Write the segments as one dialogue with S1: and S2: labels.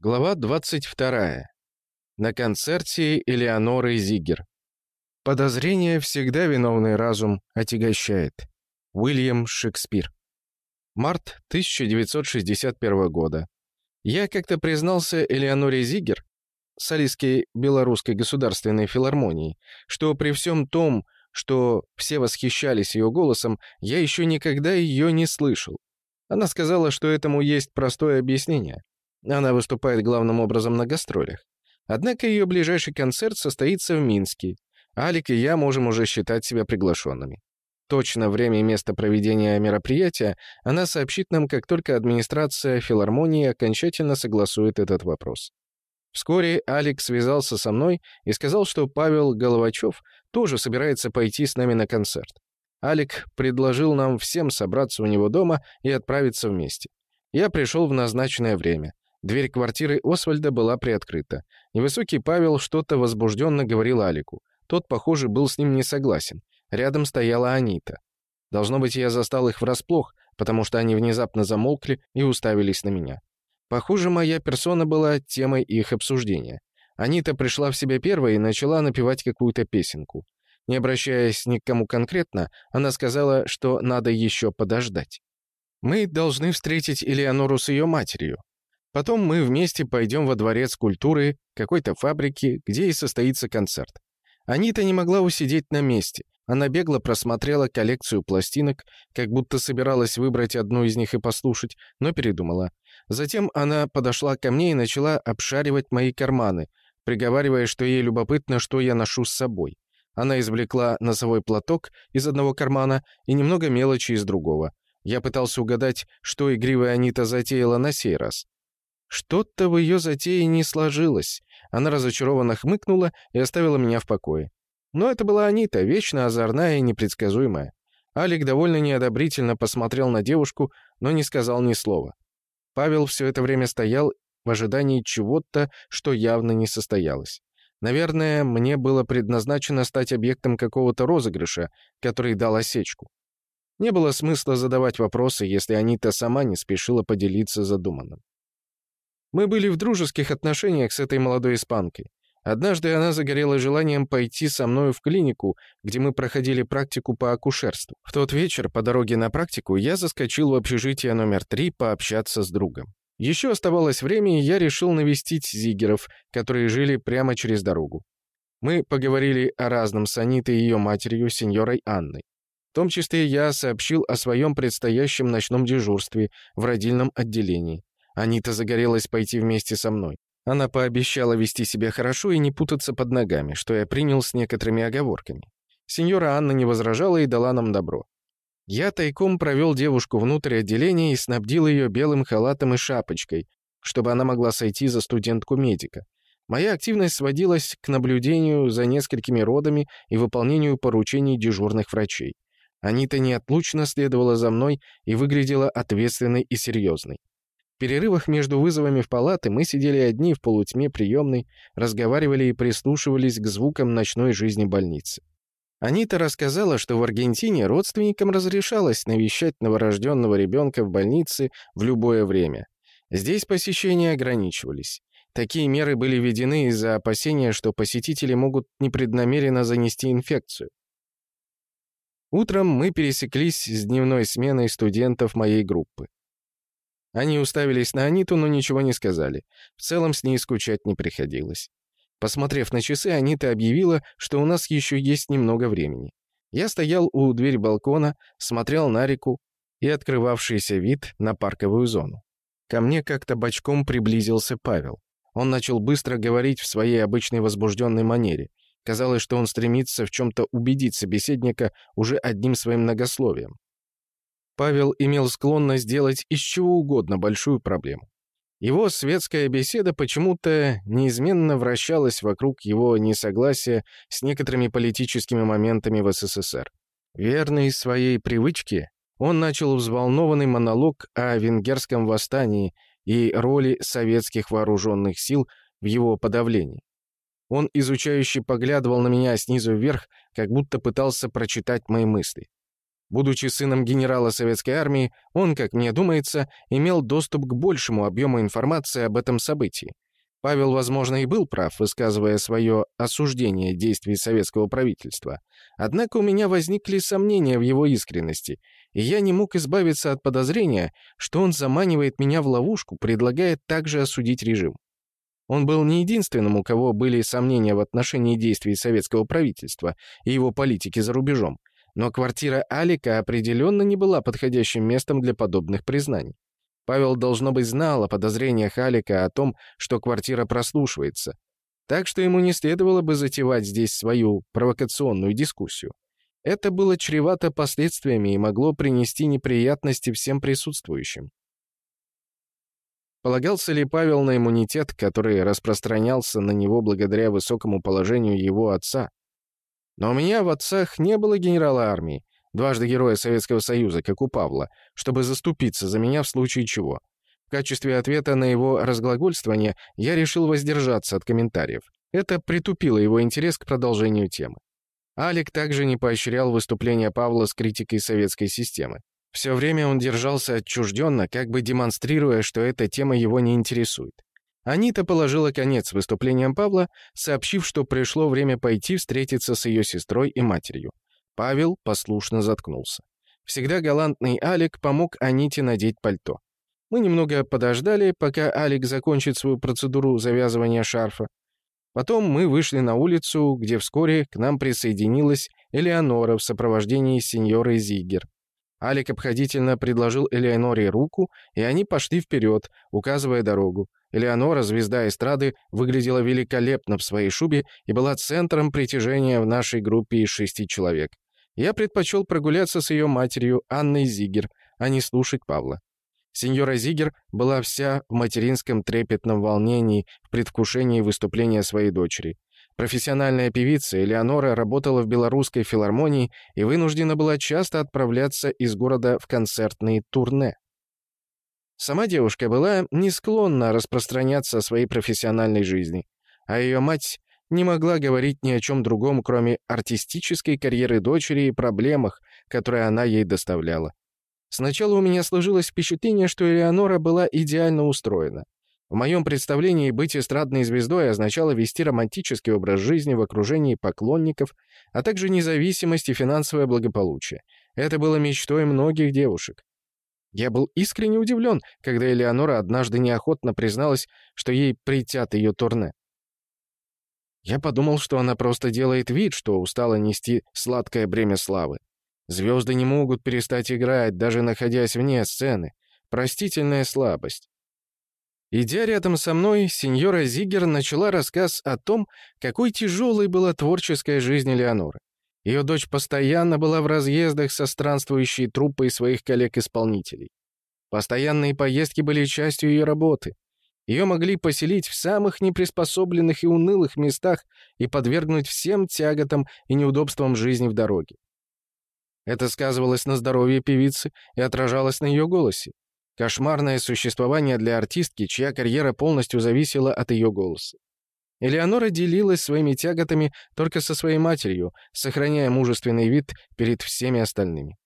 S1: Глава 22. На концерте Элеоноры Зигер. Подозрение всегда виновный разум отягощает. Уильям Шекспир. Март 1961 года. Я как-то признался Элеоноре Зигер, солистке Белорусской государственной филармонии, что при всем том, что все восхищались ее голосом, я еще никогда ее не слышал. Она сказала, что этому есть простое объяснение. Она выступает главным образом на гастролях. Однако ее ближайший концерт состоится в Минске. Алик и я можем уже считать себя приглашенными. Точно время и место проведения мероприятия она сообщит нам, как только администрация филармонии окончательно согласует этот вопрос. Вскоре Алик связался со мной и сказал, что Павел Головачев тоже собирается пойти с нами на концерт. Алик предложил нам всем собраться у него дома и отправиться вместе. Я пришел в назначенное время. Дверь квартиры Освальда была приоткрыта. Невысокий Павел что-то возбужденно говорил Алику. Тот, похоже, был с ним не согласен. Рядом стояла Анита. Должно быть, я застал их врасплох, потому что они внезапно замолкли и уставились на меня. Похоже, моя персона была темой их обсуждения. Анита пришла в себя первой и начала напевать какую-то песенку. Не обращаясь ни к кому конкретно, она сказала, что надо еще подождать. «Мы должны встретить Элеонору с ее матерью. Потом мы вместе пойдем во дворец культуры какой-то фабрики, где и состоится концерт. Анита не могла усидеть на месте. Она бегло просмотрела коллекцию пластинок, как будто собиралась выбрать одну из них и послушать, но передумала. Затем она подошла ко мне и начала обшаривать мои карманы, приговаривая, что ей любопытно, что я ношу с собой. Она извлекла носовой платок из одного кармана и немного мелочи из другого. Я пытался угадать, что игривая Анита затеяла на сей раз. Что-то в ее затее не сложилось. Она разочарованно хмыкнула и оставила меня в покое. Но это была Анита, вечно озорная и непредсказуемая. Алик довольно неодобрительно посмотрел на девушку, но не сказал ни слова. Павел все это время стоял в ожидании чего-то, что явно не состоялось. Наверное, мне было предназначено стать объектом какого-то розыгрыша, который дал осечку. Не было смысла задавать вопросы, если Анита сама не спешила поделиться задуманным. Мы были в дружеских отношениях с этой молодой испанкой. Однажды она загорела желанием пойти со мною в клинику, где мы проходили практику по акушерству. В тот вечер по дороге на практику я заскочил в общежитие номер три пообщаться с другом. Еще оставалось время, и я решил навестить Зигеров, которые жили прямо через дорогу. Мы поговорили о разном с Анитой и ее матерью, сеньорой Анной. В том числе я сообщил о своем предстоящем ночном дежурстве в родильном отделении. Анита загорелась пойти вместе со мной. Она пообещала вести себя хорошо и не путаться под ногами, что я принял с некоторыми оговорками. Сеньора Анна не возражала и дала нам добро. Я тайком провел девушку внутрь отделения и снабдил ее белым халатом и шапочкой, чтобы она могла сойти за студентку-медика. Моя активность сводилась к наблюдению за несколькими родами и выполнению поручений дежурных врачей. Анита неотлучно следовала за мной и выглядела ответственной и серьезной. В перерывах между вызовами в палаты мы сидели одни в полутьме приемной, разговаривали и прислушивались к звукам ночной жизни больницы. Анита рассказала, что в Аргентине родственникам разрешалось навещать новорожденного ребенка в больнице в любое время. Здесь посещения ограничивались. Такие меры были введены из-за опасения, что посетители могут непреднамеренно занести инфекцию. Утром мы пересеклись с дневной сменой студентов моей группы. Они уставились на Аниту, но ничего не сказали. В целом с ней скучать не приходилось. Посмотрев на часы, Анита объявила, что у нас еще есть немного времени. Я стоял у двери балкона, смотрел на реку и открывавшийся вид на парковую зону. Ко мне как-то бочком приблизился Павел. Он начал быстро говорить в своей обычной возбужденной манере. Казалось, что он стремится в чем-то убедить собеседника уже одним своим многословием. Павел имел склонность делать из чего угодно большую проблему. Его светская беседа почему-то неизменно вращалась вокруг его несогласия с некоторыми политическими моментами в СССР. Верный своей привычке, он начал взволнованный монолог о венгерском восстании и роли советских вооруженных сил в его подавлении. Он изучающе поглядывал на меня снизу вверх, как будто пытался прочитать мои мысли. Будучи сыном генерала советской армии, он, как мне думается, имел доступ к большему объему информации об этом событии. Павел, возможно, и был прав, высказывая свое осуждение действий советского правительства. Однако у меня возникли сомнения в его искренности, и я не мог избавиться от подозрения, что он заманивает меня в ловушку, предлагая также осудить режим. Он был не единственным, у кого были сомнения в отношении действий советского правительства и его политики за рубежом, но квартира Алика определенно не была подходящим местом для подобных признаний. Павел, должно быть, знал о подозрениях Алика о том, что квартира прослушивается, так что ему не следовало бы затевать здесь свою провокационную дискуссию. Это было чревато последствиями и могло принести неприятности всем присутствующим. Полагался ли Павел на иммунитет, который распространялся на него благодаря высокому положению его отца? Но у меня в отцах не было генерала армии, дважды Героя Советского Союза, как у Павла, чтобы заступиться за меня в случае чего. В качестве ответа на его разглагольствование я решил воздержаться от комментариев. Это притупило его интерес к продолжению темы. Алик также не поощрял выступления Павла с критикой советской системы. Все время он держался отчужденно, как бы демонстрируя, что эта тема его не интересует. Анита положила конец выступлениям Павла, сообщив, что пришло время пойти встретиться с ее сестрой и матерью. Павел послушно заткнулся. Всегда галантный Алик помог Аните надеть пальто. Мы немного подождали, пока Алик закончит свою процедуру завязывания шарфа. Потом мы вышли на улицу, где вскоре к нам присоединилась Элеонора в сопровождении сеньоры Зигер. Алик обходительно предложил Элеоноре руку, и они пошли вперед, указывая дорогу. Элеонора, звезда эстрады, выглядела великолепно в своей шубе и была центром притяжения в нашей группе из шести человек. Я предпочел прогуляться с ее матерью Анной Зигер, а не слушать Павла. Сеньора Зигер была вся в материнском трепетном волнении в предвкушении выступления своей дочери. Профессиональная певица Элеонора работала в белорусской филармонии и вынуждена была часто отправляться из города в концертные турне. Сама девушка была не склонна распространяться о своей профессиональной жизни, а ее мать не могла говорить ни о чем другом, кроме артистической карьеры дочери и проблемах, которые она ей доставляла. Сначала у меня сложилось впечатление, что Элеонора была идеально устроена. В моем представлении быть эстрадной звездой означало вести романтический образ жизни в окружении поклонников, а также независимость и финансовое благополучие. Это было мечтой многих девушек. Я был искренне удивлен, когда Элеонора однажды неохотно призналась, что ей притят ее турне. Я подумал, что она просто делает вид, что устала нести сладкое бремя славы. Звезды не могут перестать играть, даже находясь вне сцены. Простительная слабость. Идя рядом со мной, сеньора Зигер начала рассказ о том, какой тяжелой была творческая жизнь Леоноры. Ее дочь постоянно была в разъездах со странствующей труппой своих коллег-исполнителей. Постоянные поездки были частью ее работы. Ее могли поселить в самых неприспособленных и унылых местах и подвергнуть всем тяготам и неудобствам жизни в дороге. Это сказывалось на здоровье певицы и отражалось на ее голосе. Кошмарное существование для артистки, чья карьера полностью зависела от ее голоса. Элеонора делилась своими тяготами только со своей матерью, сохраняя мужественный вид перед всеми остальными.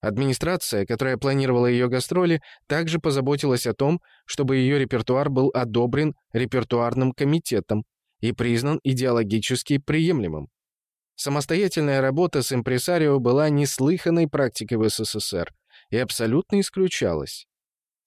S1: Администрация, которая планировала ее гастроли, также позаботилась о том, чтобы ее репертуар был одобрен репертуарным комитетом и признан идеологически приемлемым. Самостоятельная работа с импресарио была неслыханной практикой в СССР и абсолютно исключалась.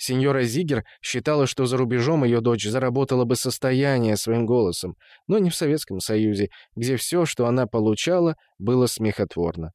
S1: Сеньора Зигер считала, что за рубежом ее дочь заработала бы состояние своим голосом, но не в Советском Союзе, где все, что она получала, было смехотворно.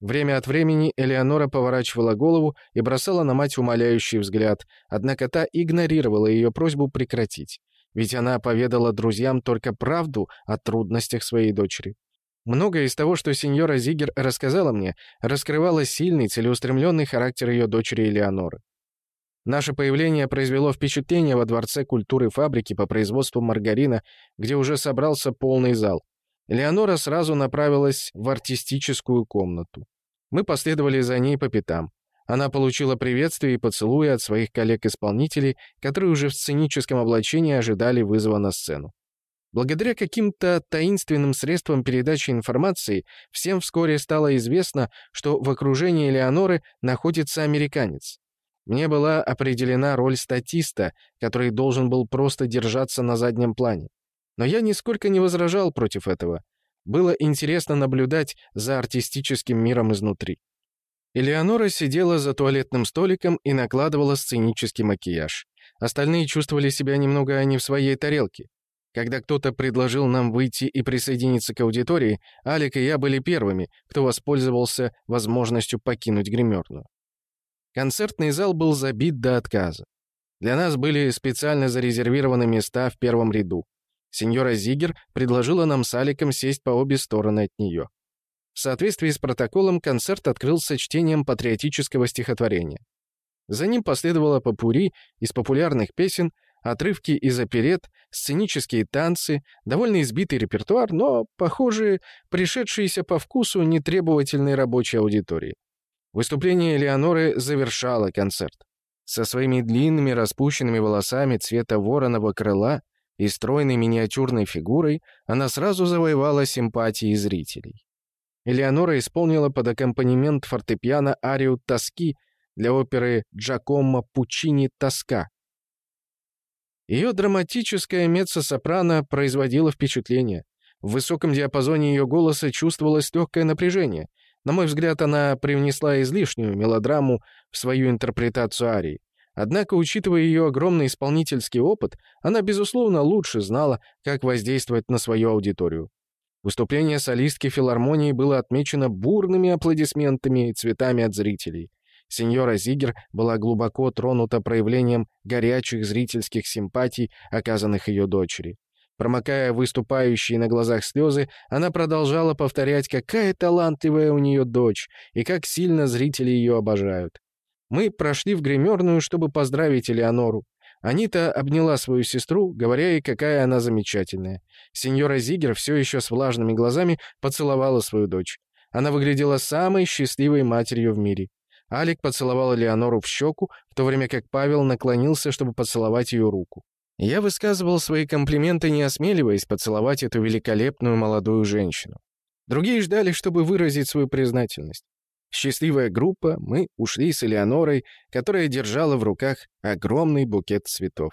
S1: Время от времени Элеонора поворачивала голову и бросала на мать умоляющий взгляд, однако та игнорировала ее просьбу прекратить, ведь она поведала друзьям только правду о трудностях своей дочери. Многое из того, что сеньора Зигер рассказала мне, раскрывало сильный, целеустремленный характер ее дочери Элеоноры. Наше появление произвело впечатление во Дворце культуры фабрики по производству маргарина, где уже собрался полный зал. Элеонора сразу направилась в артистическую комнату. Мы последовали за ней по пятам. Она получила приветствие и поцелуи от своих коллег-исполнителей, которые уже в сценическом облачении ожидали вызова на сцену. Благодаря каким-то таинственным средствам передачи информации всем вскоре стало известно, что в окружении Элеоноры находится американец. Мне была определена роль статиста, который должен был просто держаться на заднем плане. Но я нисколько не возражал против этого. Было интересно наблюдать за артистическим миром изнутри. Элеонора сидела за туалетным столиком и накладывала сценический макияж. Остальные чувствовали себя немного не в своей тарелке. Когда кто-то предложил нам выйти и присоединиться к аудитории, Алик и я были первыми, кто воспользовался возможностью покинуть гримерную. Концертный зал был забит до отказа. Для нас были специально зарезервированы места в первом ряду. Сеньора Зигер предложила нам с Аликом сесть по обе стороны от нее. В соответствии с протоколом концерт открылся чтением патриотического стихотворения. За ним последовало попури из популярных песен, отрывки из оперет, сценические танцы, довольно избитый репертуар, но, похоже, пришедшиеся по вкусу нетребовательной рабочей аудитории. Выступление Элеоноры завершало концерт. Со своими длинными распущенными волосами цвета вороного крыла и стройной миниатюрной фигурой она сразу завоевала симпатии зрителей. Элеонора исполнила под аккомпанемент фортепиано арию «Тоски» для оперы Джакомо Пучини «Тоска». Ее драматическая меццо-сопрано производила впечатление. В высоком диапазоне ее голоса чувствовалось легкое напряжение. На мой взгляд, она привнесла излишнюю мелодраму в свою интерпретацию арии. Однако, учитывая ее огромный исполнительский опыт, она, безусловно, лучше знала, как воздействовать на свою аудиторию. Выступление солистки филармонии было отмечено бурными аплодисментами и цветами от зрителей. Сеньора Зигер была глубоко тронута проявлением горячих зрительских симпатий, оказанных ее дочери. Промокая выступающие на глазах слезы, она продолжала повторять, какая талантливая у нее дочь и как сильно зрители ее обожают. Мы прошли в гримерную, чтобы поздравить Элеонору. Анита обняла свою сестру, говоря ей, какая она замечательная. Сеньора Зигер все еще с влажными глазами поцеловала свою дочь. Она выглядела самой счастливой матерью в мире. Алик поцеловал Леонору в щеку, в то время как Павел наклонился, чтобы поцеловать ее руку. Я высказывал свои комплименты, не осмеливаясь поцеловать эту великолепную молодую женщину. Другие ждали, чтобы выразить свою признательность. Счастливая группа, мы ушли с Элеонорой, которая держала в руках огромный букет цветов.